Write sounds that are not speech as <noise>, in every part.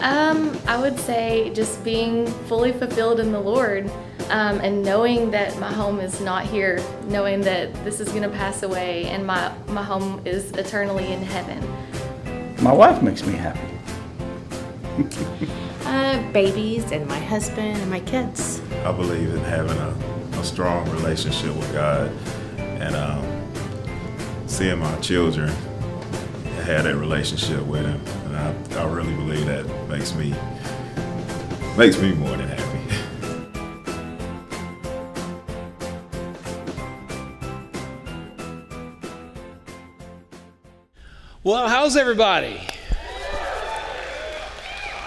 Um, I would say just being fully fulfilled in the Lord um, and knowing that my home is not here, knowing that this is going to pass away and my, my home is eternally in heaven. My wife makes me happy. <laughs> uh, babies and my husband and my kids. I believe in having a, a strong relationship with God and um, seeing my children have that relationship with Him. I, I really believe that makes me makes me more than happy. <laughs> Well, how's everybody?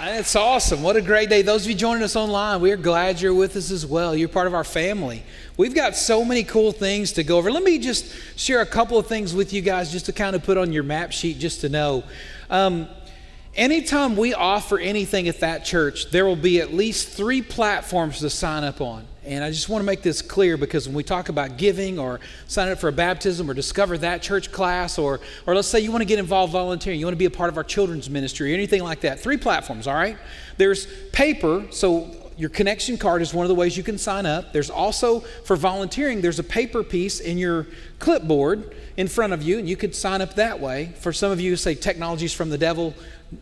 It's awesome. What a great day. Those of you joining us online, we're glad you're with us as well. You're part of our family. We've got so many cool things to go over. Let me just share a couple of things with you guys just to kind of put on your map sheet just to know. Um, anytime we offer anything at that church, there will be at least three platforms to sign up on. And I just want to make this clear because when we talk about giving or signing up for a baptism or discover that church class or, or let's say you want to get involved volunteering, you want to be a part of our children's ministry or anything like that, three platforms, all right? There's paper, so your connection card is one of the ways you can sign up. There's also, for volunteering, there's a paper piece in your clipboard in front of you, and you could sign up that way. For some of you, say technologies from the devil,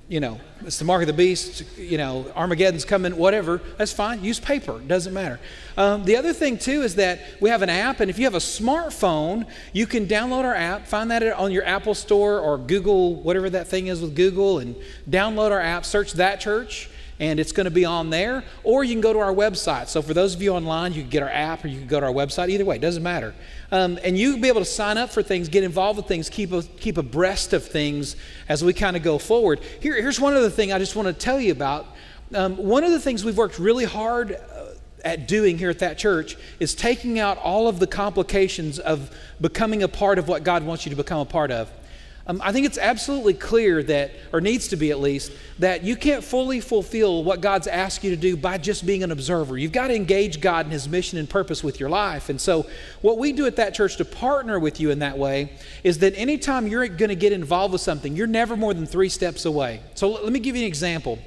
you know, it's the mark of the beast, you know, Armageddon's coming, whatever, that's fine. Use paper, doesn't matter. Um, the other thing, too, is that we have an app, and if you have a smartphone, you can download our app, find that on your Apple Store or Google, whatever that thing is with Google, and download our app, search that church and it's going to be on there. Or you can go to our website. So for those of you online, you can get our app or you can go to our website. Either way, it doesn't matter. Um, and you'll be able to sign up for things, get involved with things, keep, a, keep abreast of things as we kind of go forward. Here, here's one other thing I just want to tell you about. Um, one of the things we've worked really hard uh, at doing here at that church is taking out all of the complications of becoming a part of what God wants you to become a part of. Um, I think it's absolutely clear that, or needs to be at least, that you can't fully fulfill what God's asked you to do by just being an observer. You've got to engage God in His mission and purpose with your life. And so, what we do at that church to partner with you in that way is that anytime you're going to get involved with something, you're never more than three steps away. So, let me give you an example.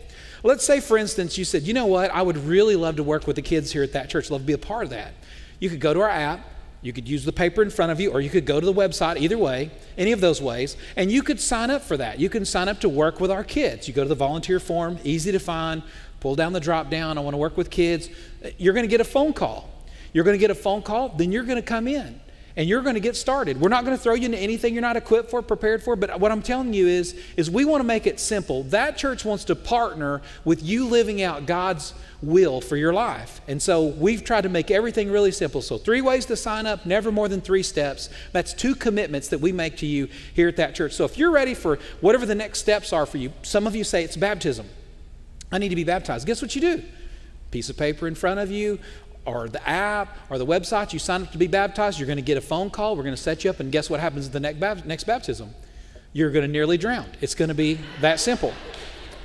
Let's say, for instance, you said, you know what, I would really love to work with the kids here at that church, love to be a part of that. You could go to our app, you could use the paper in front of you, or you could go to the website, either way, any of those ways, and you could sign up for that. You can sign up to work with our kids. You go to the volunteer form, easy to find, pull down the drop down, I want to work with kids. You're going to get a phone call. You're going to get a phone call, then you're going to come in and you're going to get started. We're not going to throw you into anything you're not equipped for, prepared for, but what I'm telling you is is we want to make it simple. That church wants to partner with you living out God's will for your life. And so we've tried to make everything really simple. So three ways to sign up, never more than 3 steps. That's two commitments that we make to you here at that church. So if you're ready for whatever the next steps are for you, some of you say it's baptism. I need to be baptized. Guess what you do? Piece of paper in front of you, or the app or the website, you sign up to be baptized, you're going to get a phone call. We're going to set you up, and guess what happens at the next baptism? You're going to nearly drown. It's going to be that simple.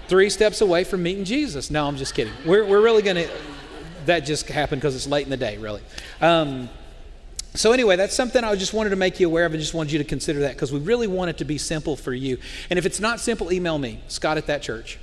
Three steps away from meeting Jesus. No, I'm just kidding. We're, we're really going to, that just happened because it's late in the day, really. Um, so, anyway, that's something I just wanted to make you aware of and just wanted you to consider that because we really want it to be simple for you. And if it's not simple, email me, Scott at that church.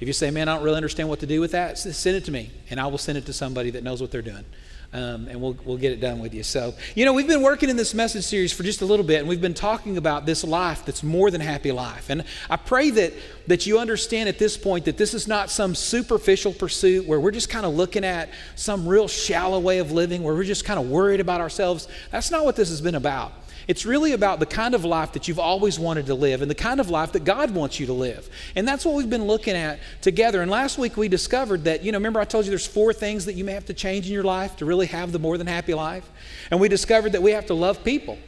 If you say, man, I don't really understand what to do with that, send it to me, and I will send it to somebody that knows what they're doing. Um, and we'll, we'll get it done with you. So, you know, we've been working in this message series for just a little bit, and we've been talking about this life that's more than happy life. And I pray that, that you understand at this point that this is not some superficial pursuit where we're just kind of looking at some real shallow way of living, where we're just kind of worried about ourselves. That's not what this has been about. It's really about the kind of life that you've always wanted to live and the kind of life that God wants you to live. And that's what we've been looking at together. And last week we discovered that, you know, remember I told you there's four things that you may have to change in your life to really have the more than happy life? And we discovered that we have to love people.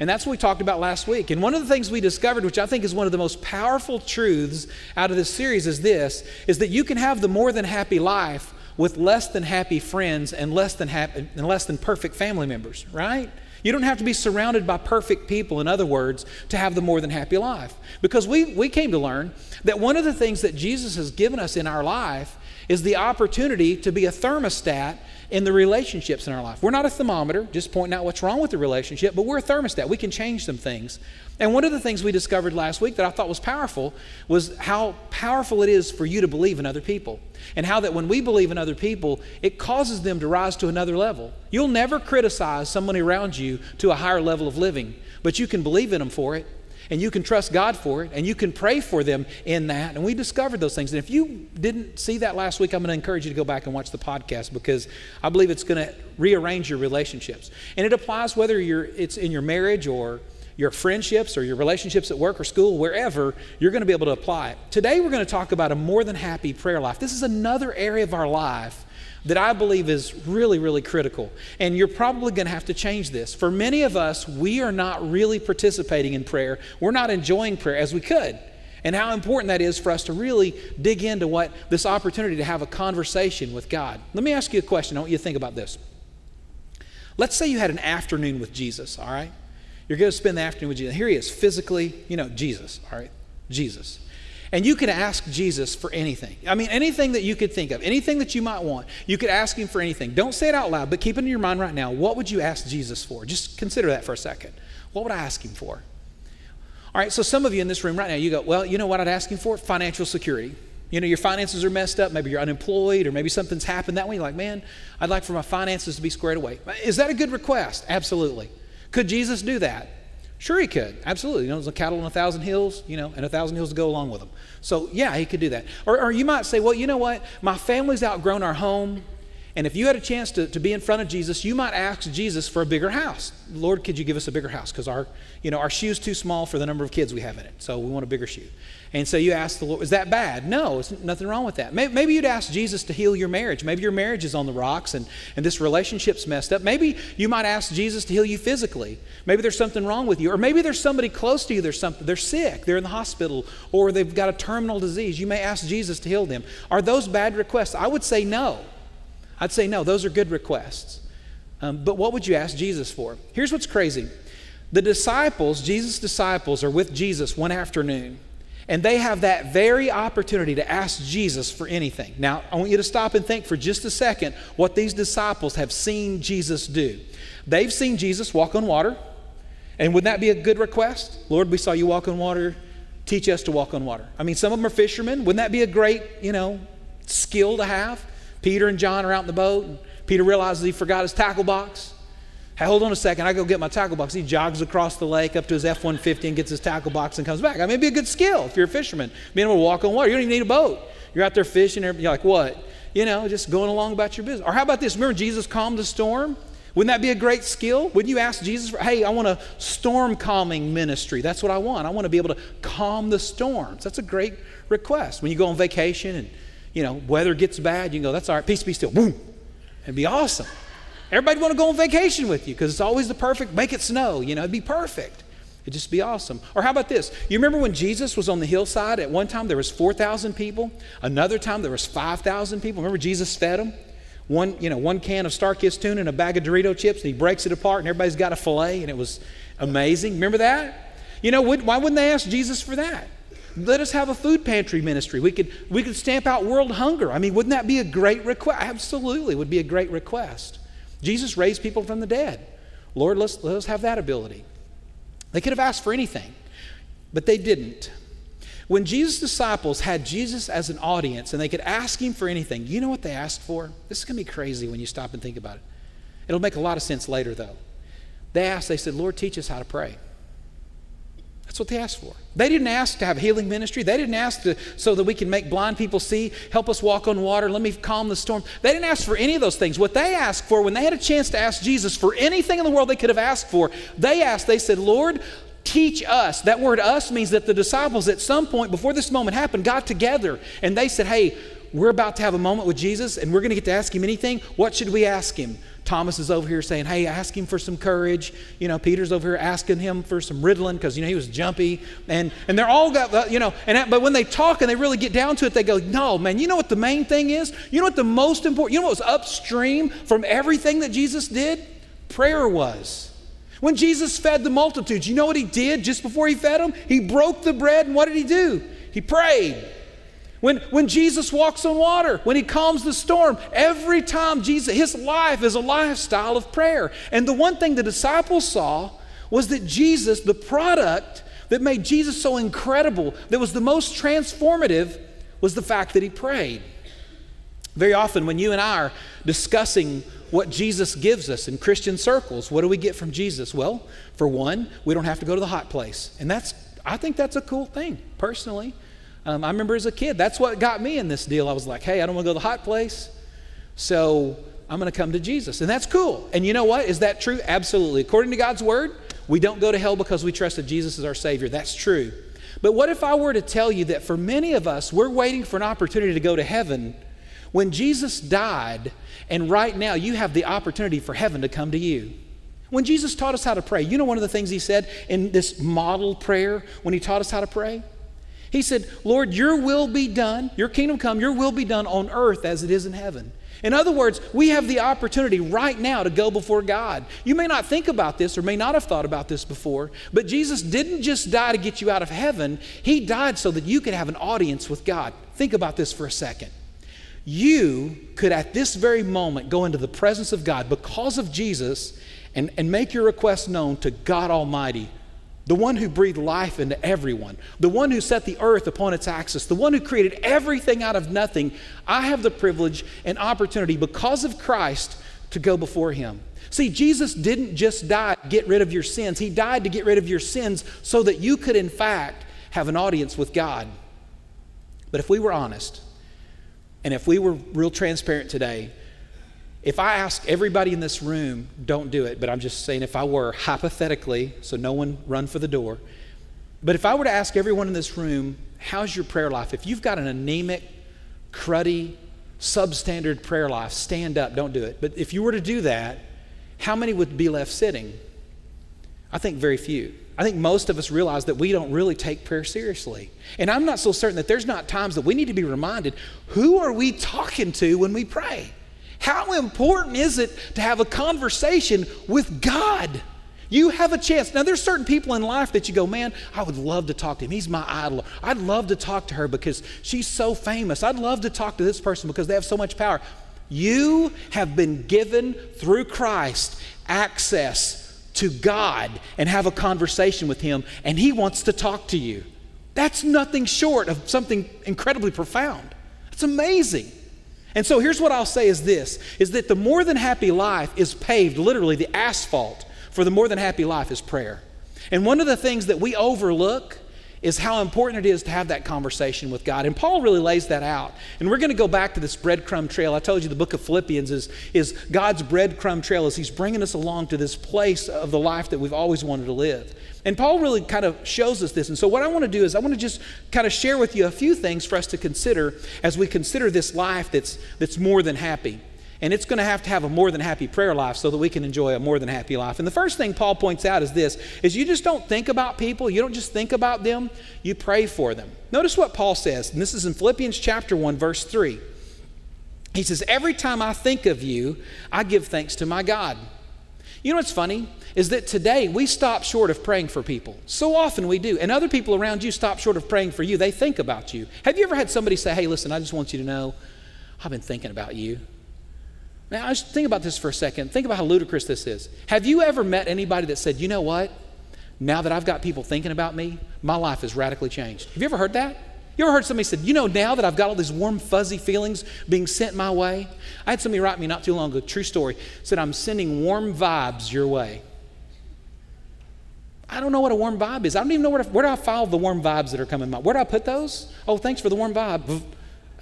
And that's what we talked about last week. And one of the things we discovered, which I think is one of the most powerful truths out of this series, is this is that you can have the more than happy life with less than happy friends and less than happy and less than perfect family members, right? You don't have to be surrounded by perfect people, in other words, to have the more than happy life. Because we, we came to learn that one of the things that Jesus has given us in our life is the opportunity to be a thermostat in the relationships in our life. We're not a thermometer, just pointing out what's wrong with the relationship, but we're a thermostat. We can change some things. And one of the things we discovered last week that I thought was powerful was how powerful it is for you to believe in other people. And how that when we believe in other people, it causes them to rise to another level. You'll never criticize someone around you to a higher level of living, but you can believe in them for it and you can trust God for it, and you can pray for them in that. And we discovered those things. And if you didn't see that last week, I'm going to encourage you to go back and watch the podcast because I believe it's going to rearrange your relationships. And it applies whether you're it's in your marriage or your friendships or your relationships at work or school, wherever, you're going to be able to apply it. Today, we're going to talk about a more than happy prayer life. This is another area of our life that I believe is really, really critical. And you're probably going to have to change this. For many of us, we are not really participating in prayer, we're not enjoying prayer as we could. And how important that is for us to really dig into what this opportunity to have a conversation with God. Let me ask you a question. I want you to think about this. Let's say you had an afternoon with Jesus, all right? You're going to spend the afternoon with Jesus. Here he is, physically, you know, Jesus, all right? Jesus. And you can ask Jesus for anything. I mean, anything that you could think of, anything that you might want, you could ask him for anything. Don't say it out loud, but keep it in your mind right now. What would you ask Jesus for? Just consider that for a second. What would I ask him for? All right, so some of you in this room right now, you go, well, you know what I'd ask him for? Financial security. You know, your finances are messed up. Maybe you're unemployed, or maybe something's happened that way. You're like, man, I'd like for my finances to be squared away. Is that a good request? Absolutely. Could Jesus do that? Sure, he could. Absolutely. You know, there's a cattle on a thousand hills, you know, and a thousand hills to go along with them. So, yeah, he could do that. Or, or you might say, well, you know what? My family's outgrown our home. And if you had a chance to, to be in front of Jesus, you might ask Jesus for a bigger house. Lord, could you give us a bigger house? Because our, you know, our shoe's too small for the number of kids we have in it. So we want a bigger shoe. And so you ask the Lord, is that bad? No, it's nothing wrong with that. Maybe, maybe, you'd ask Jesus to heal your marriage. Maybe your marriage is on the rocks and, and this relationship's messed up. Maybe you might ask Jesus to heal you physically. Maybe there's something wrong with you. Or maybe there's somebody close to you, there's something, they're sick, they're in the hospital, or they've got a terminal disease. You may ask Jesus to heal them. Are those bad requests? I would say no. I'd say no, those are good requests. Um, but what would you ask Jesus for? Here's what's crazy. The disciples, Jesus' disciples, are with Jesus one afternoon and they have that very opportunity to ask Jesus for anything. Now, I want you to stop and think for just a second what these disciples have seen Jesus do. They've seen Jesus walk on water, and would that be a good request? Lord, we saw you walk on water. Teach us to walk on water. I mean, some of them are fishermen. Wouldn't that be a great, you know, skill to have? Peter and John are out in the boat, and Peter realizes he forgot his tackle box. Hey, hold on a second. I go get my tackle box. He jogs across the lake up to his F 150 and gets his tackle box and comes back. I mean, it'd be a good skill if you're a fisherman, being able to walk on water. You don't even need a boat. You're out there fishing. You're like, what? You know, just going along about your business. Or how about this? Remember, Jesus calmed the storm? Wouldn't that be a great skill? Wouldn't you ask Jesus for, hey, I want a storm calming ministry? That's what I want. I want to be able to calm the storms. That's a great request. When you go on vacation and, you know, weather gets bad, you can go, that's all right, peace be still. Boom. It'd be awesome. Everybody want to go on vacation with you because it's always the perfect, make it snow, you know, it'd be perfect. It'd just be awesome. Or how about this? You remember when Jesus was on the hillside? At one time there was 4,000 people. Another time there was 5,000 people. Remember Jesus fed them? One, you know, one can of Starkist tuna and a bag of Dorito chips, and he breaks it apart, and everybody's got a fillet, and it was amazing. Remember that? You know, why wouldn't they ask Jesus for that? Let us have a food pantry ministry. We could, we could stamp out world hunger. I mean, wouldn't that be a great request? Absolutely, would be a great request. Jesus raised people from the dead. Lord, let's, let us have that ability. They could have asked for anything, but they didn't. When Jesus' disciples had Jesus as an audience and they could ask him for anything, you know what they asked for? This is going to be crazy when you stop and think about it. It'll make a lot of sense later, though. They asked, they said, Lord, teach us how to pray. That's what they asked for. They didn't ask to have healing ministry. They didn't ask to, so that we can make blind people see, help us walk on water, let me calm the storm. They didn't ask for any of those things. What they asked for, when they had a chance to ask Jesus for anything in the world they could have asked for, they asked, they said, Lord, teach us. That word us means that the disciples at some point before this moment happened got together and they said, hey, we're about to have a moment with Jesus and we're going to get to ask him anything. What should we ask him? Thomas is over here saying, Hey, ask him for some courage. You know, Peter's over here asking him for some Ritalin because, you know, he was jumpy. And, and they're all got, uh, you know, and, but when they talk and they really get down to it, they go, No, man, you know what the main thing is? You know what the most important, you know what was upstream from everything that Jesus did? Prayer was. When Jesus fed the multitudes, you know what he did just before he fed them? He broke the bread and what did he do? He prayed. When, when Jesus walks on water, when he calms the storm, every time Jesus, his life is a lifestyle of prayer. And the one thing the disciples saw was that Jesus, the product that made Jesus so incredible, that was the most transformative, was the fact that he prayed. Very often, when you and I are discussing what Jesus gives us in Christian circles, what do we get from Jesus? Well, for one, we don't have to go to the hot place. And that's, I think that's a cool thing, personally. Um, I remember as a kid, that's what got me in this deal. I was like, hey, I don't want to go to the hot place, so I'm going to come to Jesus. And that's cool. And you know what? Is that true? Absolutely. According to God's word, we don't go to hell because we trusted Jesus as our Savior. That's true. But what if I were to tell you that for many of us, we're waiting for an opportunity to go to heaven when Jesus died, and right now you have the opportunity for heaven to come to you? When Jesus taught us how to pray, you know one of the things he said in this model prayer when he taught us how to pray? He said, Lord, your will be done, your kingdom come, your will be done on earth as it is in heaven. In other words, we have the opportunity right now to go before God. You may not think about this or may not have thought about this before, but Jesus didn't just die to get you out of heaven, He died so that you could have an audience with God. Think about this for a second. You could, at this very moment, go into the presence of God because of Jesus and, and make your request known to God Almighty the one who breathed life into everyone, the one who set the earth upon its axis, the one who created everything out of nothing, I have the privilege and opportunity because of Christ to go before him. See, Jesus didn't just die to get rid of your sins, he died to get rid of your sins so that you could, in fact, have an audience with God. But if we were honest, and if we were real transparent today, if I ask everybody in this room, don't do it, but I'm just saying if I were, hypothetically, so no one run for the door, but if I were to ask everyone in this room, how's your prayer life? If you've got an anemic, cruddy, substandard prayer life, stand up, don't do it. But if you were to do that, how many would be left sitting? I think very few. I think most of us realize that we don't really take prayer seriously. And I'm not so certain that there's not times that we need to be reminded who are we talking to when we pray? How important is it to have a conversation with God? You have a chance. Now, there's certain people in life that you go, man, I would love to talk to him. He's my idol. I'd love to talk to her because she's so famous. I'd love to talk to this person because they have so much power. You have been given through Christ access to God and have a conversation with Him, and He wants to talk to you. That's nothing short of something incredibly profound. It's amazing. And so here's what I'll say is this is that the more than happy life is paved, literally the asphalt for the more than happy life is prayer. And one of the things that we overlook is how important it is to have that conversation with God. And Paul really lays that out. And we're going to go back to this breadcrumb trail. I told you the book of Philippians is, is God's breadcrumb trail as he's bringing us along to this place of the life that we've always wanted to live. And Paul really kind of shows us this. And so, what I want to do is, I want to just kind of share with you a few things for us to consider as we consider this life that's, that's more than happy. And it's going to have to have a more than happy prayer life so that we can enjoy a more than happy life. And the first thing Paul points out is this is you just don't think about people, you don't just think about them, you pray for them. Notice what Paul says, and this is in Philippians chapter 1 verse 3. He says, "Every time I think of you, I give thanks to my God." You know what's funny? Is that today we stop short of praying for people. So often we do. And other people around you stop short of praying for you. They think about you. Have you ever had somebody say, hey, listen, I just want you to know I've been thinking about you? Now, just think about this for a second. Think about how ludicrous this is. Have you ever met anybody that said, you know what? Now that I've got people thinking about me, my life has radically changed? Have you ever heard that? You ever heard somebody said, you know, now that I've got all these warm, fuzzy feelings being sent my way? I had somebody write me not too long ago, true story, said, I'm sending warm vibes your way. I don't know what a warm vibe is. I don't even know where, to, where do I file the warm vibes that are coming my Where do I put those? Oh, thanks for the warm vibe.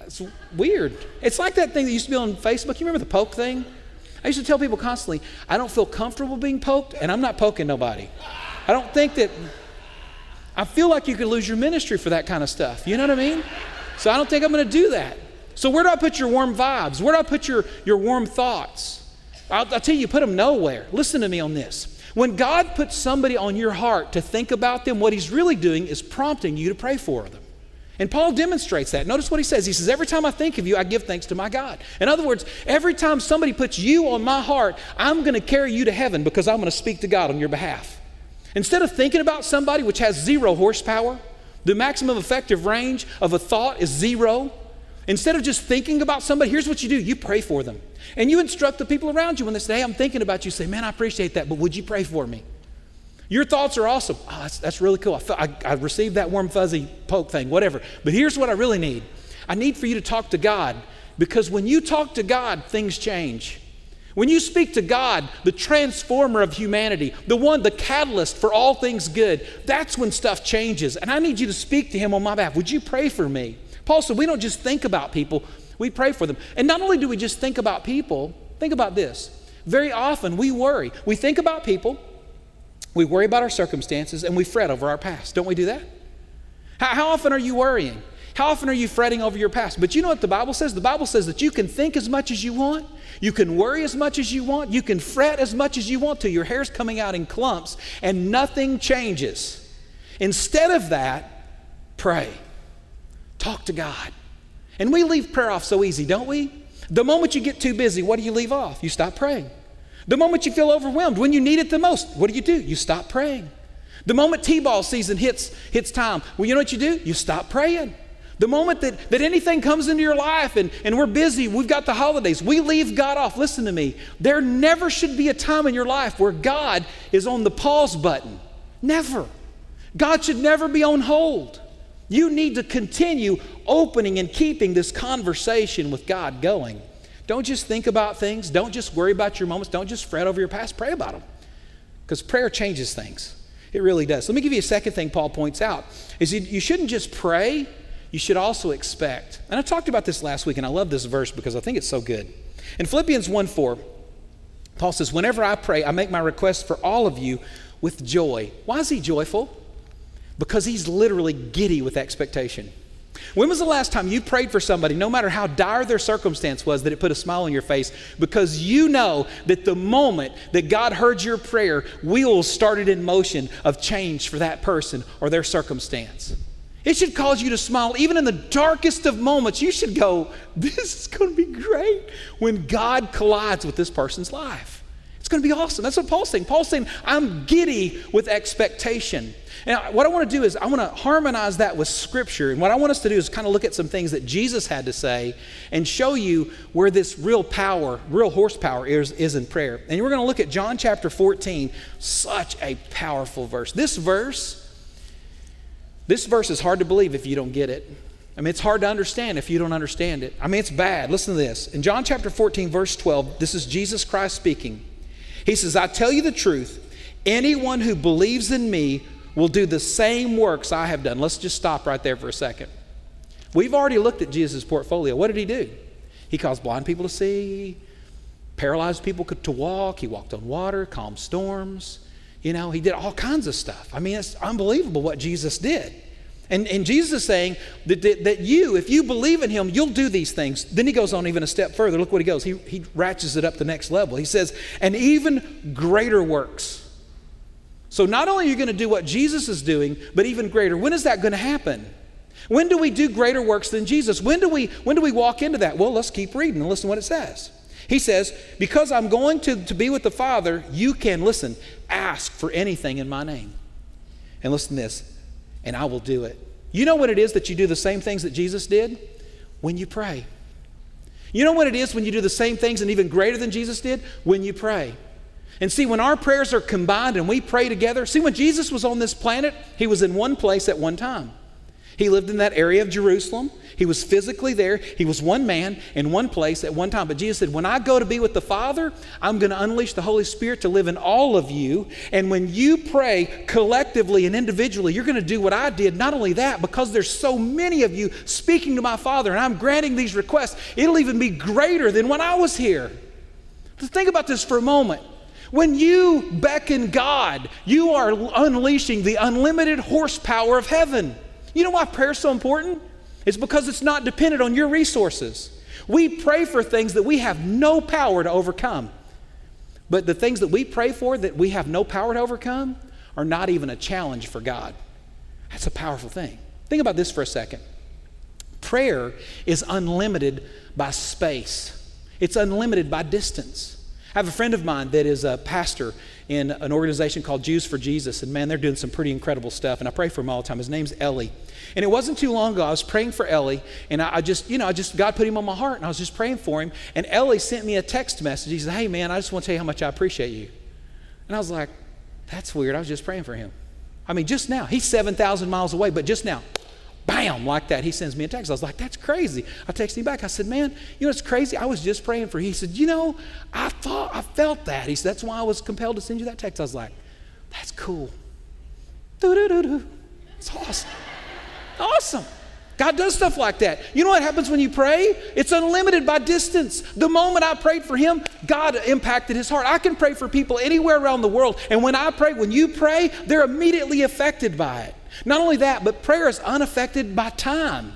It's weird. It's like that thing that used to be on Facebook. You remember the poke thing? I used to tell people constantly, I don't feel comfortable being poked, and I'm not poking nobody. I don't think that I feel like you could lose your ministry for that kind of stuff. You know what I mean? So I don't think I'm going to do that. So where do I put your warm vibes? Where do I put your, your warm thoughts? I'll, I'll tell you, you put them nowhere. Listen to me on this. When God puts somebody on your heart to think about them, what He's really doing is prompting you to pray for them. And Paul demonstrates that. Notice what he says. He says, Every time I think of you, I give thanks to my God. In other words, every time somebody puts you on my heart, I'm going to carry you to heaven because I'm going to speak to God on your behalf. Instead of thinking about somebody which has zero horsepower, The maximum effective range of a thought is zero. Instead of just thinking about somebody, here's what you do you pray for them. And you instruct the people around you when they say, Hey, I'm thinking about you. Say, Man, I appreciate that, but would you pray for me? Your thoughts are awesome. Oh, that's, that's really cool. I, I, I received that warm, fuzzy poke thing, whatever. But here's what I really need I need for you to talk to God because when you talk to God, things change. When you speak to God, the transformer of humanity, the one, the catalyst for all things good, that's when stuff changes. And I need you to speak to Him on my behalf. Would you pray for me? Paul said, we don't just think about people, we pray for them. And not only do we just think about people, think about this. Very often we worry. We think about people, we worry about our circumstances, and we fret over our past. Don't we do that? How, how often are you worrying? How often are you fretting over your past? But you know what the Bible says? The Bible says that you can think as much as you want, you can worry as much as you want, you can fret as much as you want till your hair's coming out in clumps and nothing changes. Instead of that, pray. Talk to God. And we leave prayer off so easy, don't we? The moment you get too busy, what do you leave off? You stop praying. The moment you feel overwhelmed, when you need it the most, what do you do? You stop praying. The moment T-ball season hits, hits time, well, you know what you do? You stop praying. The moment that, that anything comes into your life and, and we're busy, we've got the holidays, we leave God off. Listen to me. There never should be a time in your life where God is on the pause button. Never. God should never be on hold. You need to continue opening and keeping this conversation with God going. Don't just think about things. Don't just worry about your moments. Don't just fret over your past. Pray about them. Because prayer changes things. It really does. Let me give you a second thing Paul points out is you shouldn't just pray you should also expect. And I talked about this last week, and I love this verse because I think it's so good. In Philippians 1 4, Paul says, Whenever I pray, I make my requests for all of you with joy. Why is he joyful? Because he's literally giddy with expectation. When was the last time you prayed for somebody, no matter how dire their circumstance was, that it put a smile on your face because you know that the moment that God heard your prayer, wheels started in motion of change for that person or their circumstance? It should cause you to smile. Even in the darkest of moments, you should go, This is going to be great when God collides with this person's life. It's going to be awesome. That's what Paul's saying. Paul's saying, I'm giddy with expectation. And what I want to do is, I want to harmonize that with Scripture. And what I want us to do is kind of look at some things that Jesus had to say and show you where this real power, real horsepower is, is in prayer. And we're going to look at John chapter 14, such a powerful verse. This verse, this verse is hard to believe if you don't get it. I mean, it's hard to understand if you don't understand it. I mean, it's bad. Listen to this. In John chapter 14, verse 12, this is Jesus Christ speaking. He says, I tell you the truth, anyone who believes in me will do the same works I have done. Let's just stop right there for a second. We've already looked at Jesus' portfolio. What did he do? He caused blind people to see, paralyzed people to walk, he walked on water, calmed storms. You know, he did all kinds of stuff. I mean, it's unbelievable what Jesus did. And, and Jesus is saying that, that, that, you, if you believe in him, you'll do these things. Then he goes on even a step further. Look what he goes. He, he ratchets it up the next level. He says, and even greater works. So not only are you going to do what Jesus is doing, but even greater. When is that going to happen? When do we do greater works than Jesus? When do we, when do we walk into that? Well, let's keep reading and listen to what it says. He says, Because I'm going to, to be with the Father, you can, listen, ask for anything in my name. And listen to this, and I will do it. You know what it is that you do the same things that Jesus did? When you pray. You know what it is when you do the same things and even greater than Jesus did? When you pray. And see, when our prayers are combined and we pray together, see, when Jesus was on this planet, he was in one place at one time. He lived in that area of Jerusalem. He was physically there. He was one man in one place at one time. But Jesus said, When I go to be with the Father, I'm going to unleash the Holy Spirit to live in all of you. And when you pray collectively and individually, you're going to do what I did. Not only that, because there's so many of you speaking to my Father and I'm granting these requests, it'll even be greater than when I was here. think about this for a moment. When you beckon God, you are unleashing the unlimited horsepower of heaven. You know why prayer is so important? It's because it's not dependent on your resources. We pray for things that we have no power to overcome. But the things that we pray for that we have no power to overcome are not even a challenge for God. That's a powerful thing. Think about this for a second. Prayer is unlimited by space, it's unlimited by distance. I have a friend of mine that is a pastor in an organization called Jews for Jesus, and man, they're doing some pretty incredible stuff, and I pray for him all the time. His name's Ellie. And it wasn't too long ago, I was praying for Ellie, and I, just, you know, I just, God put him on my heart, and I was just praying for him, and Ellie sent me a text message. He said, Hey, man, I just want to tell you how much I appreciate you. And I was like, That's weird. I was just praying for him. I mean, just now, he's 7,000 miles away, but just now, bam, like that, he sends me a text. I was like, that's crazy. I texted him back. I said, man, you know, it's crazy. I was just praying for you. He said, you know, I thought, I felt that. He said, that's why I was compelled to send you that text. I was like, that's cool. Doo-doo-doo-doo. It's awesome. Awesome. God does stuff like that. You know what happens when you pray? It's unlimited by distance. The moment I prayed for him, God impacted his heart. I can pray for people anywhere around the world. And when I pray, when you pray, they're immediately affected by it. Not only that, but prayer is unaffected by time.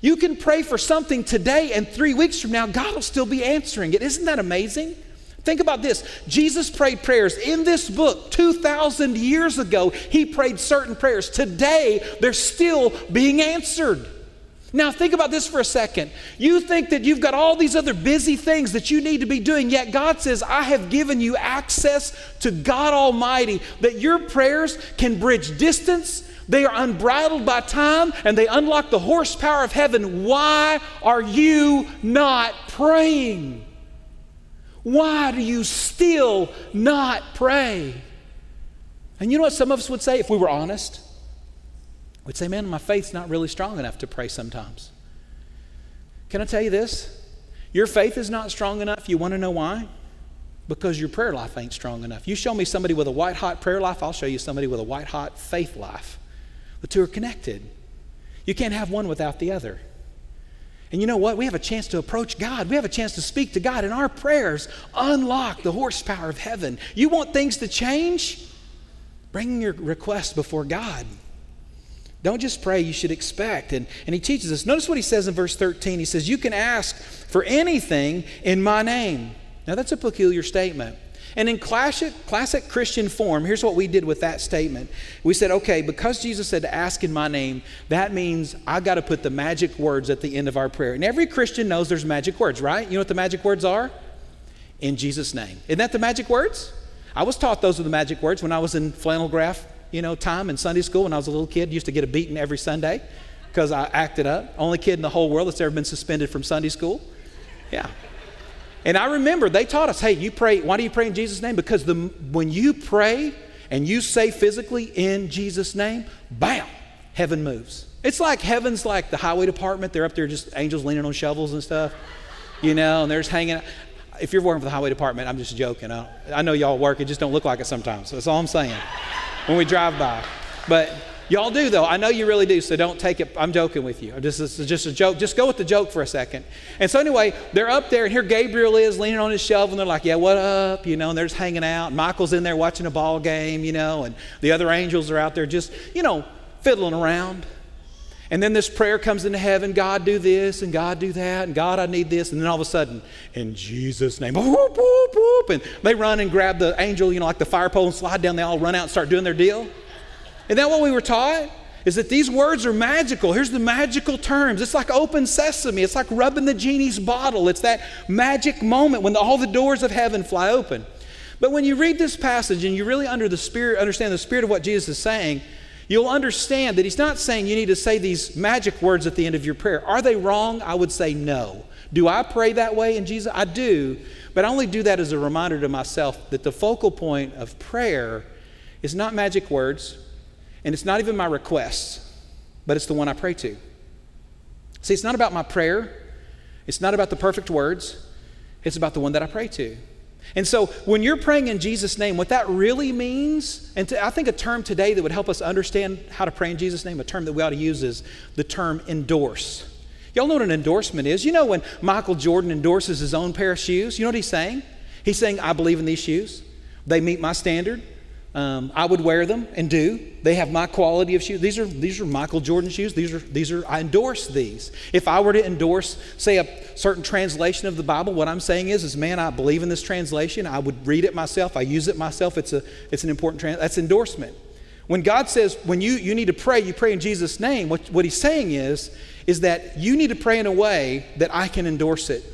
You can pray for something today, and three weeks from now, God will still be answering it. Isn't that amazing? Think about this. Jesus prayed prayers in this book 2,000 years ago. He prayed certain prayers. Today, they're still being answered. Now, think about this for a second. You think that you've got all these other busy things that you need to be doing, yet God says, I have given you access to God Almighty, that your prayers can bridge distance, they are unbridled by time and they unlock the horsepower of heaven. Why are you not praying? Why do you still not pray? And you know what some of us would say if we were honest? We'd say, man, my faith's not really strong enough to pray sometimes. Can I tell you this? Your faith is not strong enough. You want to know why? Because your prayer life ain't strong enough. You show me somebody with a white hot prayer life, I'll show you somebody with a white hot faith life. The two are connected. You can't have one without the other. And you know what? We have a chance to approach God. We have a chance to speak to God, and our prayers unlock the horsepower of heaven. You want things to change? Bring your request before God. Don't just pray, you should expect. And, and he teaches us. Notice what he says in verse 13. He says, You can ask for anything in my name. Now, that's a peculiar statement. And in classic, classic Christian form, here's what we did with that statement. We said, okay, because Jesus said to ask in my name, that means I got to put the magic words at the end of our prayer. And every Christian knows there's magic words, right? You know what the magic words are? In Jesus' name. Isn't that the magic words? I was taught those are the magic words when I was in flannel graph, you know, time in Sunday school when I was a little kid. Used to get a beating every Sunday because I acted up. Only kid in the whole world that's ever been suspended from Sunday school. Yeah. And I remember they taught us, hey, you pray, why do you pray in Jesus' name? Because the, when you pray and you say physically in Jesus' name, bam, heaven moves. It's like heaven's like the highway department. They're up there just angels leaning on shovels and stuff, you know, and they're just hanging out. If you're working for the highway department, I'm just joking. I, I know y'all work, it just don't look like it sometimes. So that's all I'm saying when we drive by. But Y'all do, though. I know you really do, so don't take it. I'm joking with you. Just, it's just a joke. Just go with the joke for a second. And so, anyway, they're up there, and here Gabriel is leaning on his shovel, and they're like, Yeah, what up? You know, and they're just hanging out. Michael's in there watching a ball game, you know, and the other angels are out there just, you know, fiddling around. And then this prayer comes into heaven God, do this, and God, do that, and God, I need this. And then all of a sudden, in Jesus' name, whoop, whoop, whoop, and they run and grab the angel, you know, like the fire pole and slide down. They all run out and start doing their deal. Isn't that what we were taught? Is that these words are magical. Here's the magical terms. It's like open sesame. It's like rubbing the genie's bottle. It's that magic moment when the, all the doors of heaven fly open. But when you read this passage and you really under the spirit, understand the spirit of what Jesus is saying, you'll understand that he's not saying you need to say these magic words at the end of your prayer. Are they wrong? I would say no. Do I pray that way in Jesus? I do, but I only do that as a reminder to myself that the focal point of prayer is not magic words, and it's not even my requests, but it's the one I pray to. See, it's not about my prayer, it's not about the perfect words, it's about the one that I pray to. And so when you're praying in Jesus' name, what that really means, and to, I think a term today that would help us understand how to pray in Jesus' name, a term that we ought to use is the term endorse. Y'all know what an endorsement is? You know when Michael Jordan endorses his own pair of shoes, you know what he's saying? He's saying, I believe in these shoes. They meet my standard. Um, I would wear them and do. They have my quality of shoes. These are these are Michael Jordan shoes. These are these are I endorse these. If I were to endorse, say, a certain translation of the Bible, what I'm saying is, is man, I believe in this translation. I would read it myself. I use it myself. It's a it's an important trans. That's endorsement. When God says when you you need to pray, you pray in Jesus' name. What what He's saying is is that you need to pray in a way that I can endorse it.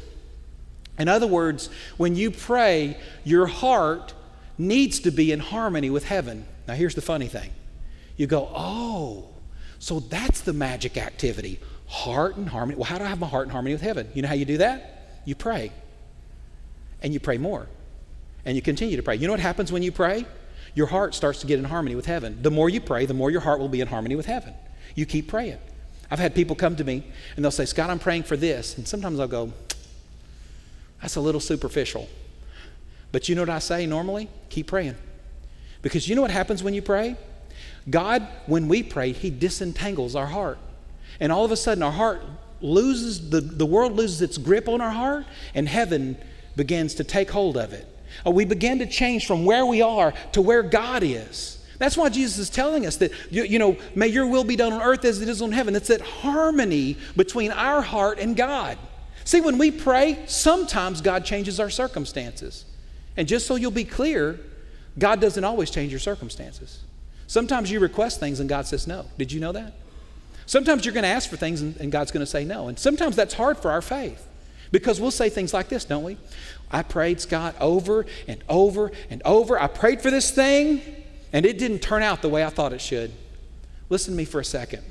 In other words, when you pray, your heart needs to be in harmony with heaven. Now, here's the funny thing you go, oh, so that's the magic activity heart and harmony. Well, how do I have my heart in harmony with heaven? You know how you do that? You pray. And you pray more. And you continue to pray. You know what happens when you pray? Your heart starts to get in harmony with heaven. The more you pray, the more your heart will be in harmony with heaven. You keep praying. I've had people come to me and they'll say, Scott, I'm praying for this. And sometimes I'll go, that's a little superficial. But you know what I say normally? Keep praying. Because you know what happens when you pray? God, when we pray, He disentangles our heart. And all of a sudden, our heart loses, the, the world loses its grip on our heart, and heaven begins to take hold of it. Uh, we begin to change from where we are to where God is. That's why Jesus is telling us that, you, you, know, may your will be done on earth as it is on heaven. It's that harmony between our heart and God. See, when we pray, sometimes God changes our circumstances. And just so you'll be clear, God doesn't always change your circumstances. Sometimes you request things and God says no. Did you know that? Sometimes you're going to ask for things and, and God's going to say no. And sometimes that's hard for our faith because we'll say things like this, don't we? I prayed, Scott, over and over and over. I prayed for this thing and it didn't turn out the way I thought it should. Listen to me for a second.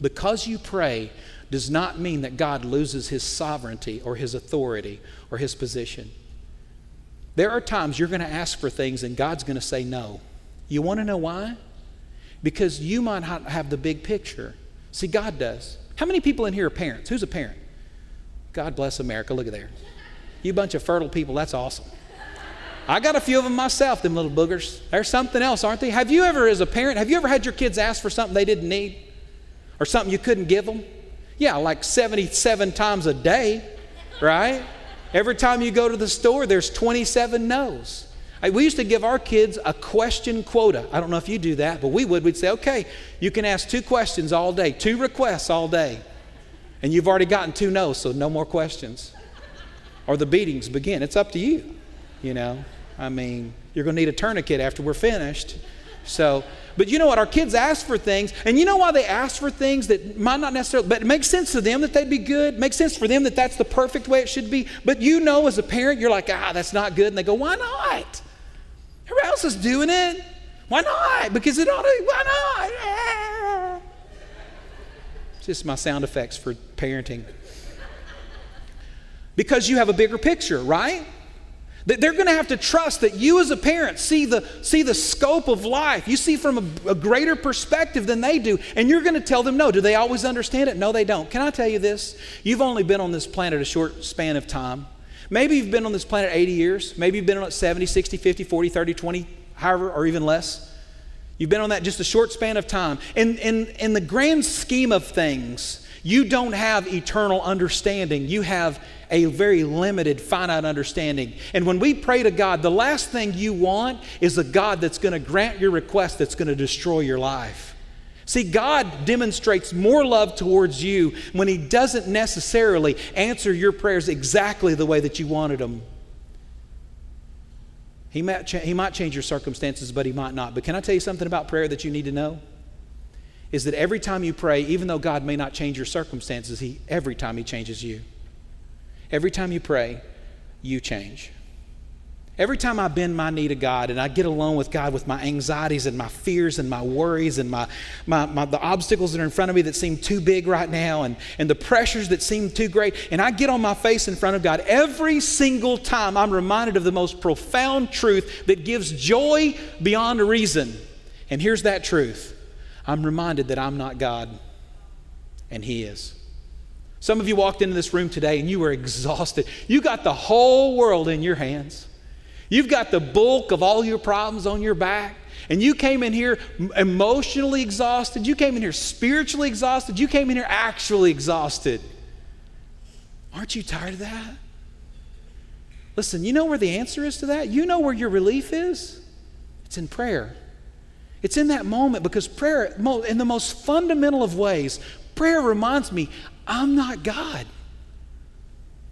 Because you pray does not mean that God loses his sovereignty or his authority or his position. There are times you're going to ask for things and God's going to say no. You want to know why? Because you might not have the big picture. See, God does. How many people in here are parents? Who's a parent? God bless America. Look at there. You bunch of fertile people, that's awesome. I got a few of them myself, them little boogers. They're something else, aren't they? Have you ever, as a parent, have you ever had your kids ask for something they didn't need? Or something you couldn't give them? Yeah, like 77 times a day, right? Every time you go to the store, there's 27 no's. We used to give our kids a question quota. I don't know if you do that, but we would. We'd say, okay, you can ask two questions all day, two requests all day. And you've already gotten two no's, so no more questions. Or the beatings begin. It's up to you, you know. I mean, you're going to need a tourniquet after we're finished. So, but you know what? Our kids ask for things, and you know why they ask for things that might not necessarily, but it makes sense to them that they'd be good. It makes sense for them that that's the perfect way it should be. But you know, as a parent, you're like, ah, that's not good. And they go, why not? Everybody else is doing it. Why not? Because it ought to, why not? It's just my sound effects for parenting. Because you have a bigger picture, right? They're going to have to trust that you, as a parent, see the, see the scope of life. You see from a, a greater perspective than they do, and you're going to tell them no. Do they always understand it? No, they don't. Can I tell you this? You've only been on this planet a short span of time. Maybe you've been on this planet 80 years. Maybe you've been on it 70, 60, 50, 40, 30, 20, however, or even less. You've been on that just a short span of time. In, in, in the grand scheme of things, you don't have eternal understanding. You have a very limited, finite understanding. And when we pray to God, the last thing you want is a God that's going to grant your request that's going to destroy your life. See, God demonstrates more love towards you when He doesn't necessarily answer your prayers exactly the way that you wanted them. He might, he might change your circumstances, but He might not. But can I tell you something about prayer that you need to know? Is that every time you pray, even though God may not change your circumstances, he, every time He changes you. Every time you pray, you change. Every time I bend my knee to God and I get alone with God with my anxieties and my fears and my worries and my, my, my, the obstacles that are in front of me that seem too big right now and, and the pressures that seem too great, and I get on my face in front of God, every single time I'm reminded of the most profound truth that gives joy beyond reason. And here's that truth I'm reminded that I'm not God and He is. Some of you walked into this room today and you were exhausted. You got the whole world in your hands. You've got the bulk of all your problems on your back. And you came in here emotionally exhausted. You came in here spiritually exhausted. You came in here actually exhausted. Aren't you tired of that? Listen, you know where the answer is to that? You know where your relief is? It's in prayer. It's in that moment because prayer, in the most fundamental of ways, prayer reminds me I'm not God.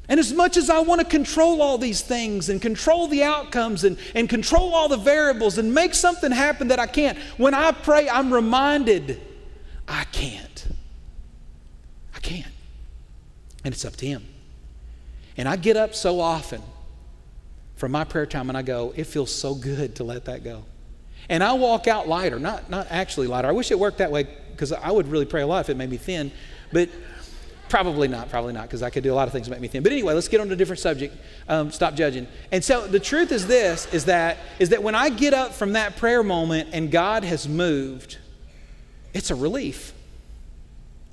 And as much as I want to control all these things and control the outcomes and, and control all the variables and make something happen that I can't, when I pray, I'm reminded I can't. I can't. And it's up to Him. And I get up so often from my prayer time and I go, it feels so good to let that go. And I walk out lighter, not, not actually lighter. I wish it worked that way because I would really pray a lot if it made me thin, but probably not, probably not, because I could do a lot of things to make me thin. But anyway, let's get on to a different subject. Um, stop judging. And so the truth is this: is that is that when I get up from that prayer moment and God has moved, it's a relief.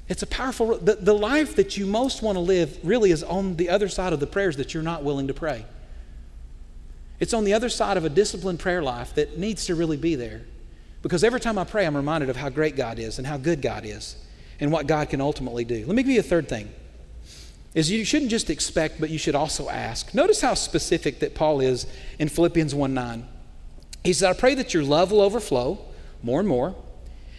It's a powerful. The, the life that you most want to live really is on the other side of the prayers that you're not willing to pray. It's on the other side of a disciplined prayer life that needs to really be there. Because every time I pray, I'm reminded of how great God is and how good God is and what God can ultimately do. Let me give you a third thing. Is you shouldn't just expect, but you should also ask. Notice how specific that Paul is in Philippians 1 9. He says, I pray that your love will overflow more and more,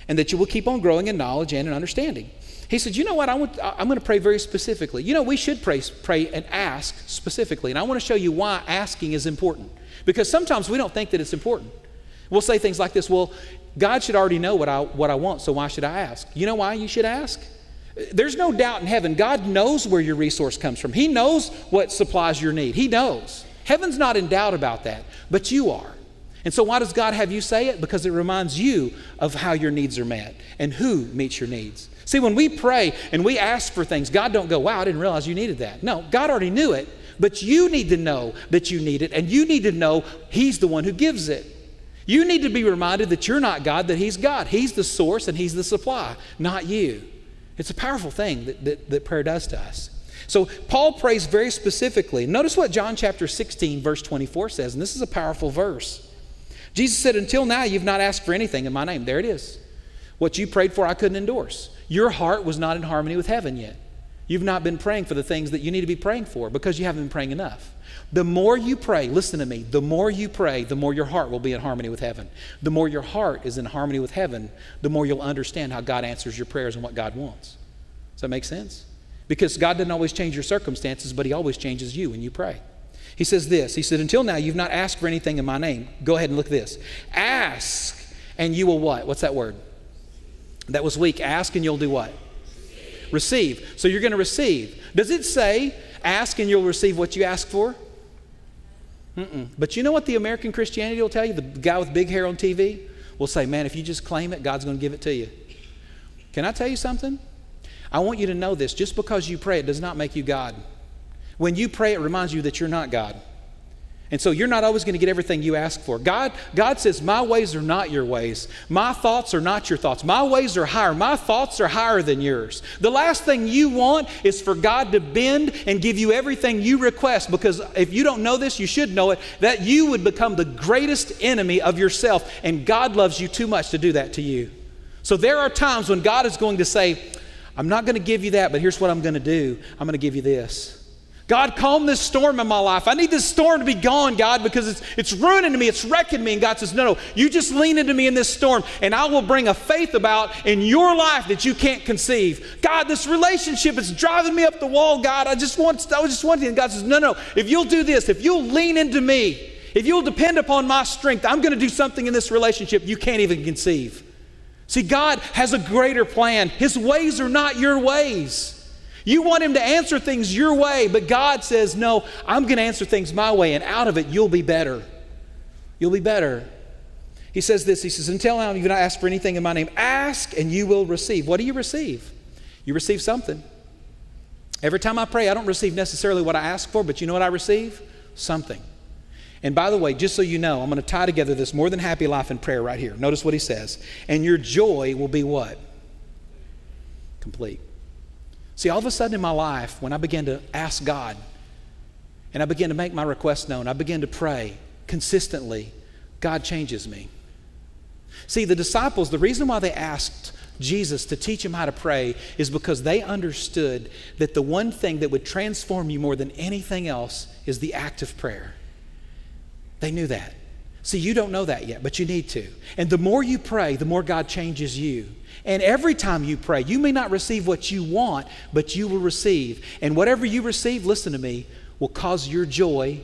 and that you will keep on growing in knowledge and in understanding. He said, You know what? I want, I'm going to pray very specifically. You know, we should pray, pray and ask specifically. And I want to show you why asking is important. Because sometimes we don't think that it's important. We'll say things like this Well, God should already know what I, what I want, so why should I ask? You know why you should ask? There's no doubt in heaven. God knows where your resource comes from, He knows what supplies your need. He knows. Heaven's not in doubt about that, but you are. And so, why does God have you say it? Because it reminds you of how your needs are met and who meets your needs. See, when we pray and we ask for things, God don't go, wow, I didn't realize you needed that. No, God already knew it, but you need to know that you need it, and you need to know He's the one who gives it. You need to be reminded that you're not God, that He's God. He's the source and He's the supply, not you. It's a powerful thing that, that, that prayer does to us. So Paul prays very specifically. Notice what John chapter 16, verse 24 says, and this is a powerful verse. Jesus said, Until now, you've not asked for anything in my name. There it is. What you prayed for, I couldn't endorse. Your heart was not in harmony with heaven yet. You've not been praying for the things that you need to be praying for because you haven't been praying enough. The more you pray, listen to me, the more you pray, the more your heart will be in harmony with heaven. The more your heart is in harmony with heaven, the more you'll understand how God answers your prayers and what God wants. Does that make sense? Because God doesn't always change your circumstances, but He always changes you when you pray. He says this He said, Until now, you've not asked for anything in my name. Go ahead and look at this. Ask, and you will what? What's that word? That was weak. Ask and you'll do what? Receive. So you're going to receive. Does it say, ask and you'll receive what you ask for? Mm-mm. But you know what the American Christianity will tell you? The guy with big hair on TV will say, man, if you just claim it, God's going to give it to you. Can I tell you something? I want you to know this. Just because you pray, it does not make you God. When you pray, it reminds you that you're not God. And so you're not always going to get everything you ask for. God, God says, My ways are not your ways. My thoughts are not your thoughts. My ways are higher. My thoughts are higher than yours. The last thing you want is for God to bend and give you everything you request because if you don't know this, you should know it, that you would become the greatest enemy of yourself. And God loves you too much to do that to you. So there are times when God is going to say, I'm not going to give you that, but here's what I'm going to do I'm going to give you this. God, calm this storm in my life. I need this storm to be gone, God, because it's, it's ruining me, it's wrecking me. And God says, No, no, you just lean into me in this storm, and I will bring a faith about in your life that you can't conceive. God, this relationship is driving me up the wall, God. I just want, I just want you. And God says, No, no, if you'll do this, if you'll lean into me, if you'll depend upon my strength, I'm going to do something in this relationship you can't even conceive. See, God has a greater plan. His ways are not your ways. You want him to answer things your way, but God says, No, I'm going to answer things my way, and out of it, you'll be better. You'll be better. He says this He says, Until now, you've not asked for anything in my name. Ask, and you will receive. What do you receive? You receive something. Every time I pray, I don't receive necessarily what I ask for, but you know what I receive? Something. And by the way, just so you know, I'm going to tie together this more than happy life and prayer right here. Notice what he says. And your joy will be what? Complete. See, all of a sudden in my life, when I began to ask God and I began to make my requests known, I began to pray consistently, God changes me. See, the disciples, the reason why they asked Jesus to teach them how to pray is because they understood that the one thing that would transform you more than anything else is the act of prayer. They knew that. See, you don't know that yet, but you need to. And the more you pray, the more God changes you. And every time you pray, you may not receive what you want, but you will receive. And whatever you receive, listen to me, will cause your joy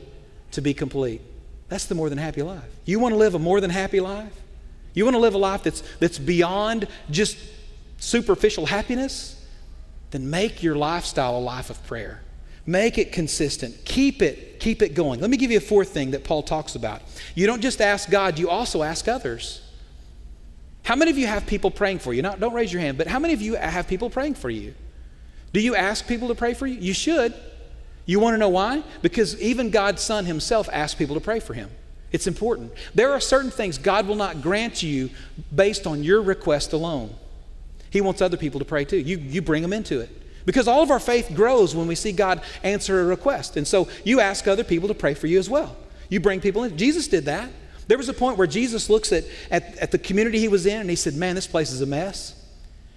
to be complete. That's the more than happy life. You want to live a more than happy life? You want to live a life that's, that's beyond just superficial happiness? Then make your lifestyle a life of prayer. Make it consistent. Keep it, keep it going. Let me give you a fourth thing that Paul talks about. You don't just ask God, you also ask others. How many of you have people praying for you? Now, don't raise your hand, but how many of you have people praying for you? Do you ask people to pray for you? You should. You want to know why? Because even God's Son Himself asked people to pray for Him. It's important. There are certain things God will not grant you based on your request alone. He wants other people to pray too. You, you bring them into it. Because all of our faith grows when we see God answer a request. And so you ask other people to pray for you as well. You bring people in. Jesus did that. There was a point where Jesus looks at, at, at the community he was in and he said, Man, this place is a mess.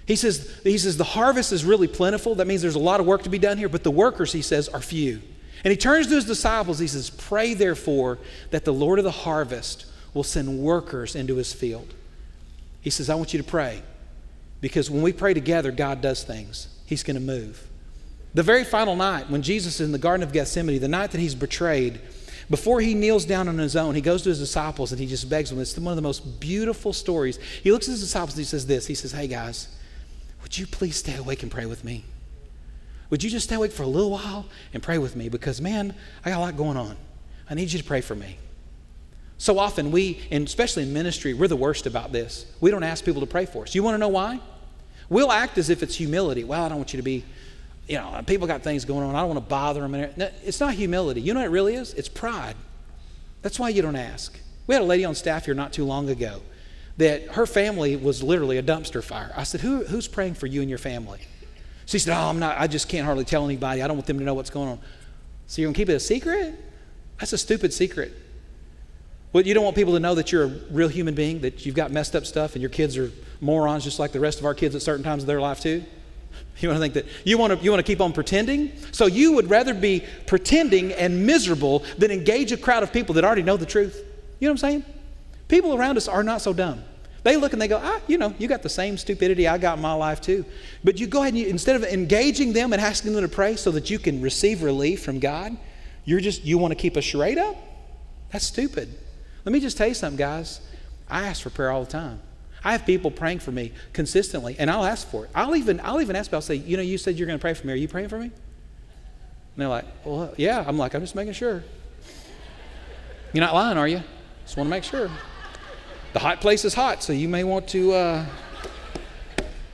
He says, he says, The harvest is really plentiful. That means there's a lot of work to be done here, but the workers, he says, are few. And he turns to his disciples. He says, Pray therefore that the Lord of the harvest will send workers into his field. He says, I want you to pray because when we pray together, God does things. He's going to move. The very final night, when Jesus is in the Garden of Gethsemane, the night that he's betrayed, before he kneels down on his own, he goes to his disciples and he just begs them. It's one of the most beautiful stories. He looks at his disciples and he says this He says, Hey guys, would you please stay awake and pray with me? Would you just stay awake for a little while and pray with me? Because, man, I got a lot going on. I need you to pray for me. So often, we, and especially in ministry, we're the worst about this. We don't ask people to pray for us. You want to know why? We'll act as if it's humility. Well, I don't want you to be, you know, people got things going on. I don't want to bother them. It's not humility. You know what it really is? It's pride. That's why you don't ask. We had a lady on staff here not too long ago that her family was literally a dumpster fire. I said, Who, Who's praying for you and your family? She said, Oh, I'm not, I just can't hardly tell anybody. I don't want them to know what's going on. So you're going to keep it a secret? That's a stupid secret. Well, you don't want people to know that you're a real human being, that you've got messed up stuff, and your kids are morons just like the rest of our kids at certain times of their life, too? <laughs> You want to think that you want to you want to keep on pretending? So you would rather be pretending and miserable than engage a crowd of people that already know the truth. You know what I'm saying? People around us are not so dumb. They look and they go, ah, you know, you got the same stupidity I got in my life too. But you go ahead and you, instead of engaging them and asking them to pray so that you can receive relief from God, you're just, you want to keep a charade up? That's stupid. Let me just tell you something, guys. I ask for prayer all the time. I have people praying for me consistently, and I'll ask for it. I'll even, I'll even ask, I'll say, you know, you said you're going to pray for me. Are you praying for me? And they're like, well, yeah. I'm like, I'm just making sure. You're not lying, are you? Just want to make sure. The hot place is hot, so you may want to. Uh...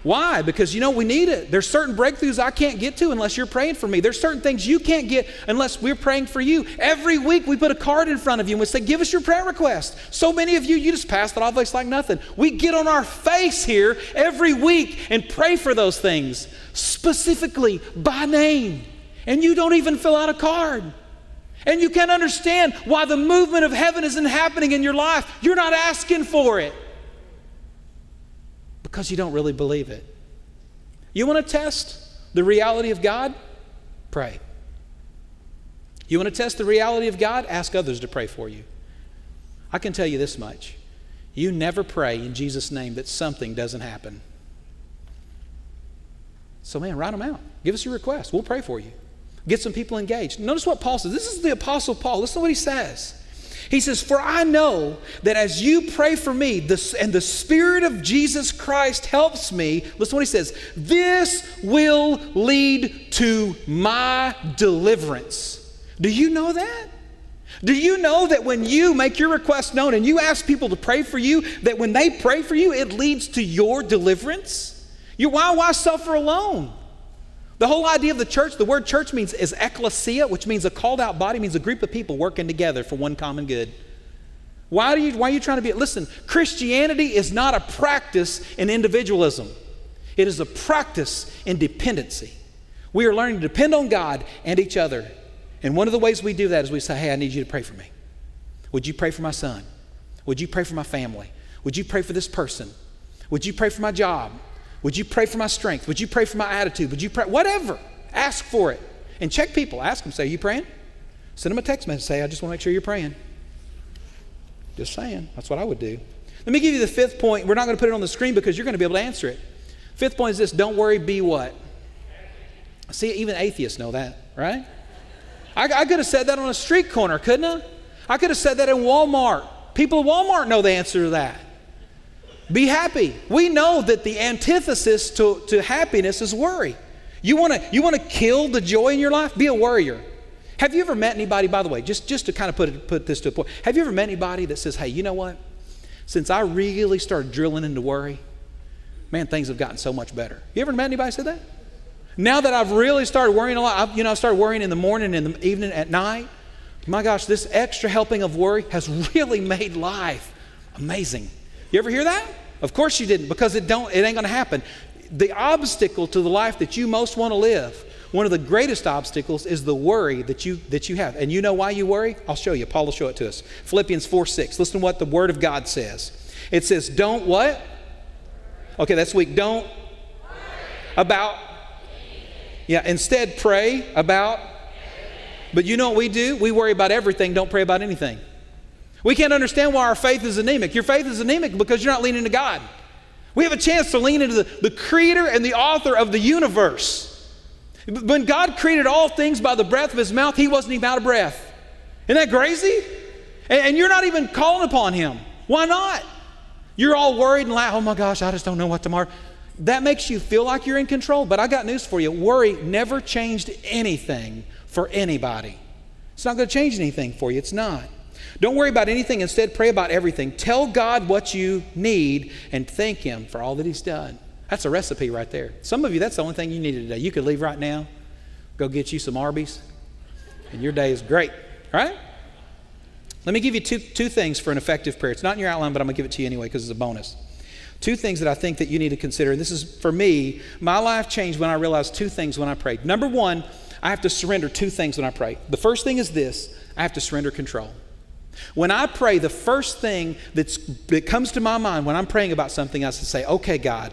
Why? Because you know we need it. There's certain breakthroughs I can't get to unless you're praying for me. There's certain things you can't get unless we're praying for you. Every week we put a card in front of you and we say, "Give us your prayer request." So many of you, you just pass it off like nothing. We get on our face here every week and pray for those things specifically by name, and you don't even fill out a card and you can't understand why the movement of heaven isn't happening in your life, you're not asking for it because you don't really believe it. You want to test the reality of God? Pray. You want to test the reality of God? Ask others to pray for you. I can tell you this much you never pray in Jesus' name that something doesn't happen. So, man, write them out. Give us your request. We'll pray for you. Get some people engaged. Notice what Paul says. This is the Apostle Paul. Listen to what he says. He says, For I know that as you pray for me, this, and the Spirit of Jesus Christ helps me, listen what he says, this will lead to my deliverance. Do you know that? Do you know that when you make your request known and you ask people to pray for you, that when they pray for you, it leads to your deliverance? You, why, why suffer alone? The whole idea of the church, the word church means is ecclesia, which means a called out body, means a group of people working together for one common good. Why are you, why are you trying to be? Listen, Christianity is not a practice in individualism, it is a practice in dependency. We are learning to depend on God and each other. And one of the ways we do that is we say, Hey, I need you to pray for me. Would you pray for my son? Would you pray for my family? Would you pray for this person? Would you pray for my job? Would you pray for my strength? Would you pray for my attitude? Would you pray? Whatever. Ask for it. And check people. Ask them, say, Are you praying? Send them a text message, say, I just want to make sure you're praying. Just saying. That's what I would do. Let me give you the fifth point. We're not going to put it on the screen because you're going to be able to answer it. Fifth point is this don't worry, be what? See, even atheists know that, right? I, I could have said that on a street corner, couldn't I? I could have said that in Walmart. People at Walmart know the answer to that. Be happy. We know that the antithesis to, to happiness is worry. You want to you want to kill the joy in your life? Be a worrier. Have you ever met anybody, by the way, just, just to kind of put, it, put this to a point, have you ever met anybody that says, hey, you know what? Since I really started drilling into worry, man, things have gotten so much better. You ever met anybody say that? Now that I've really started worrying a lot, I've, you know, I started worrying in the morning, in the evening, at night. My gosh, this extra helping of worry has <laughs> really made life amazing. You ever hear that? Of course you didn't, because it don't. It ain't going to happen. The obstacle to the life that you most want to live one of the greatest obstacles is the worry that you that you have. And you know why you worry? I'll show you. Paul will show it to us. Philippians 4 6. Listen to what the word of God says. It says, Don't what? Okay, that's weak. Don't about yeah, instead pray about but you know what we do? We worry about everything, don't pray about anything. We can't understand why our faith is anemic. Your faith is anemic because you're not leaning to God. We have a chance to lean into the, the creator and the author of the universe. When God created all things by the breath of his mouth, he wasn't even out of breath. Isn't that crazy? And, and you're not even calling upon him. Why not? You're all worried and like, oh my gosh, I just don't know what tomorrow. That makes you feel like you're in control. But I got news for you worry never changed anything for anybody. It's not going to change anything for you. It's not. Don't worry about anything. Instead, pray about everything. Tell God what you need and thank Him for all that He's done. That's a recipe right there. Some of you, that's the only thing you need today. You could leave right now, go get you some Arby's, and your day is great, right? Let me give you two, two things for an effective prayer. It's not in your outline, but I'm going to give it to you anyway because it's a bonus. Two things that I think that you need to consider. And this is for me, my life changed when I realized two things when I prayed. Number one, I have to surrender two things when I pray. The first thing is this I have to surrender control. When I pray, the first thing that comes to my mind when I'm praying about something, I have to say, okay, God,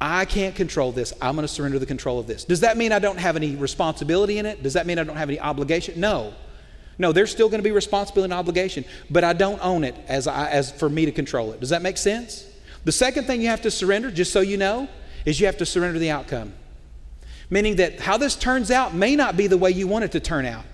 I can't control this. I'm going to surrender the control of this. Does that mean I don't have any responsibility in it? Does that mean I don't have any obligation? No. No, there's still going to be responsibility and obligation, but I don't own it as, I, as for me to control it. Does that make sense? The second thing you have to surrender, just so you know, is you have to surrender the outcome. Meaning that how this turns out may not be the way you want it to turn out.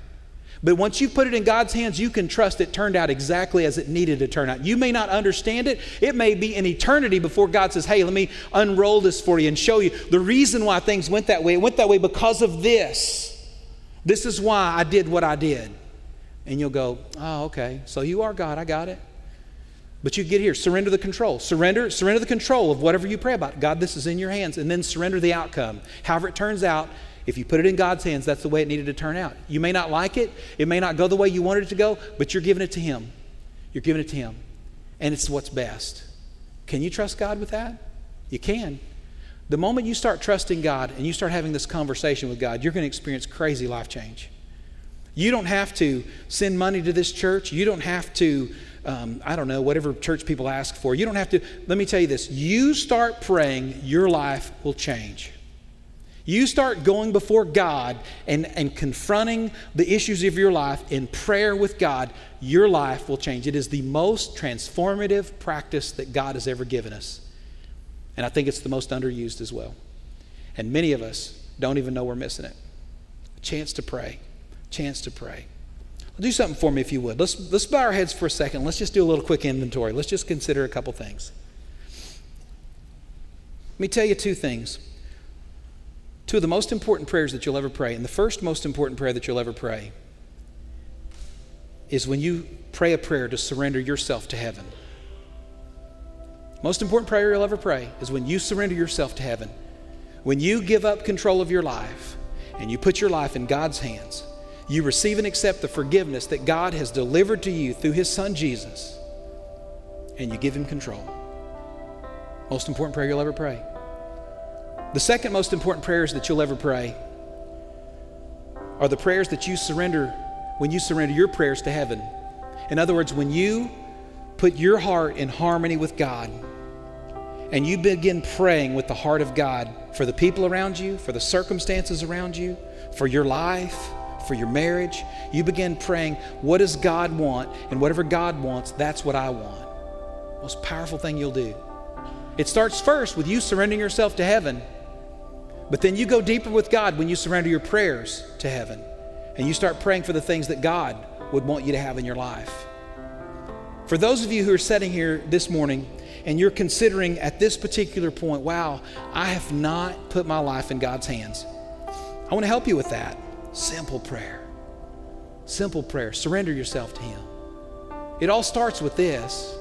But once you put it in God's hands, you can trust it turned out exactly as it needed to turn out. You may not understand it. It may be an eternity before God says, Hey, let me unroll this for you and show you the reason why things went that way. It went that way because of this. This is why I did what I did. And you'll go, Oh, okay. So you are God. I got it. But you get here, surrender the control. Surrender, surrender the control of whatever you pray about. God, this is in your hands. And then surrender the outcome. However it turns out, if you put it in God's hands, that's the way it needed to turn out. You may not like it, it may not go the way you wanted it to go, but you're giving it to Him. You're giving it to Him. And it's what's best. Can you trust God with that? You can. The moment you start trusting God and you start having this conversation with God, you're going to experience crazy life change. You don't have to send money to this church. You don't have to, um, I don't know, whatever church people ask for. You don't have to. Let me tell you this you start praying, your life will change. You start going before God and, and confronting the issues of your life in prayer with God, your life will change. It is the most transformative practice that God has ever given us. And I think it's the most underused as well. And many of us don't even know we're missing it. A chance to pray. Chance to pray. Do something for me if you would. Let's, let's bow our heads for a second. Let's just do a little quick inventory. Let's just consider a couple things. Let me tell you two things two of the most important prayers that you'll ever pray, and the first most important prayer that you'll ever pray is when you pray a prayer to surrender yourself to heaven. Most important prayer you'll ever pray is when you surrender yourself to heaven. When you give up control of your life and you put your life in God's hands, you receive and accept the forgiveness that God has delivered to you through His Son Jesus, and you give Him control. Most important prayer you'll ever pray. The second most important prayers that you'll ever pray are the prayers that you surrender when you surrender your prayers to heaven. In other words, when you put your heart in harmony with God and you begin praying with the heart of God for the people around you, for the circumstances around you, for your life, for your marriage, you begin praying, What does God want? And whatever God wants, that's what I want. Most powerful thing you'll do. It starts first with you surrendering yourself to heaven but then you go deeper with God when you surrender your prayers to heaven and you start praying for the things that God would want you to have in your life. For those of you who are sitting here this morning and you're considering at this particular point, wow, I have not put my life in God's hands. I want to help you with that. Simple prayer. Simple prayer. Surrender yourself to Him. It all starts with this.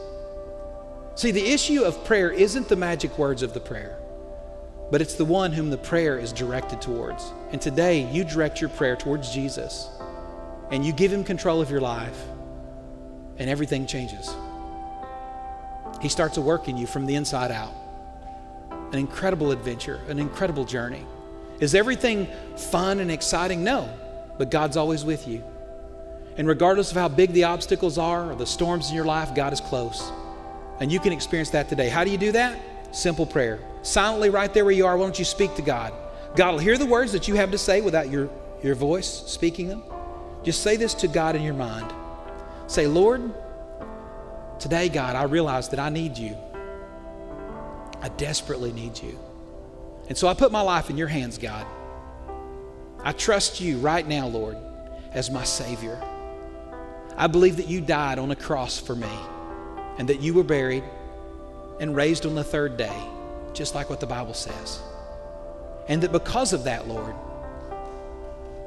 See, the issue of prayer isn't the magic words of the prayer, but it's the one whom the prayer is directed towards. And today, you direct your prayer towards Jesus and you give Him control of your life, and everything changes. He starts a work in you from the inside out. An incredible adventure, an incredible journey. Is everything fun and exciting? No, but God's always with you. And regardless of how big the obstacles are or the storms in your life, God is close. And you can experience that today. How do you do that? Simple prayer. Silently, right there where you are, why don't you speak to God? God will hear the words that you have to say without your, your voice speaking them. Just say this to God in your mind. Say, Lord, today, God, I realize that I need you. I desperately need you. And so I put my life in your hands, God. I trust you right now, Lord, as my Savior. I believe that you died on a cross for me and that you were buried and raised on the third day, just like what the Bible says. And that because of that, Lord,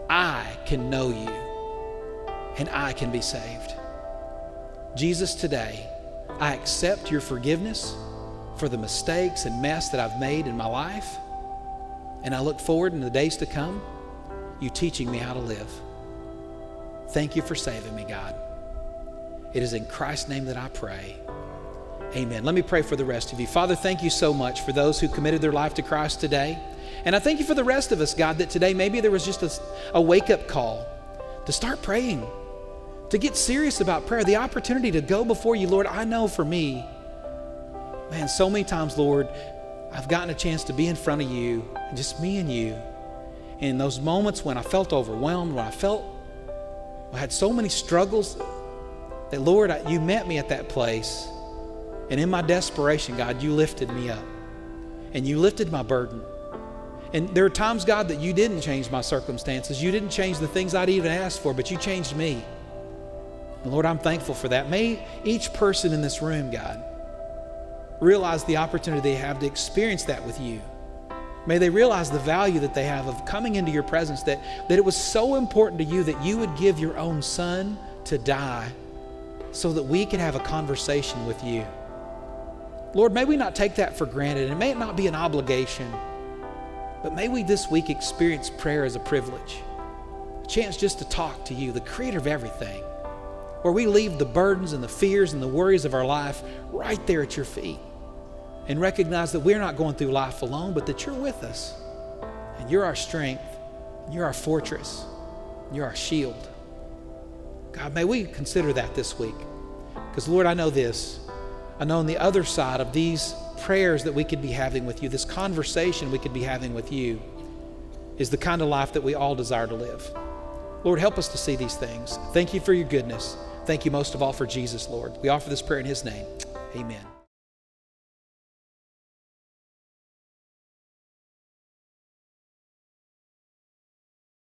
I can know you and I can be saved. Jesus, today, I accept your forgiveness for the mistakes and mess that I've made in my life. And I look forward in the days to come, you teaching me how to live. Thank you for saving me, God. It is in Christ's name that I pray. Amen. Let me pray for the rest of you. Father, thank you so much for those who committed their life to Christ today. And I thank you for the rest of us, God, that today maybe there was just a, a wake up call to start praying, to get serious about prayer, the opportunity to go before you, Lord. I know for me, man, so many times, Lord, I've gotten a chance to be in front of you, just me and you. In those moments when I felt overwhelmed, when I felt I had so many struggles, that, Lord, you met me at that place. And in my desperation, God, you lifted me up. And you lifted my burden. And there are times, God, that you didn't change my circumstances. You didn't change the things I'd even asked for, but you changed me. And Lord, I'm thankful for that. May each person in this room, God, realize the opportunity they have to experience that with you. May they realize the value that they have of coming into your presence, that, that it was so important to you that you would give your own son to die so that we could have a conversation with you. Lord, may we not take that for granted, and may it not be an obligation, but may we this week experience prayer as a privilege, a chance just to talk to you, the creator of everything, where we leave the burdens and the fears and the worries of our life right there at your feet and recognize that we're not going through life alone, but that you're with us, and you're our strength, and you're our fortress, and you're our shield. God, may we consider that this week. Because, Lord, I know this. Know on the other side of these prayers that we could be having with you, this conversation we could be having with you, is the kind of life that we all desire to live. Lord, help us to see these things. Thank you for your goodness. Thank you most of all for Jesus, Lord. We offer this prayer in his name. Amen.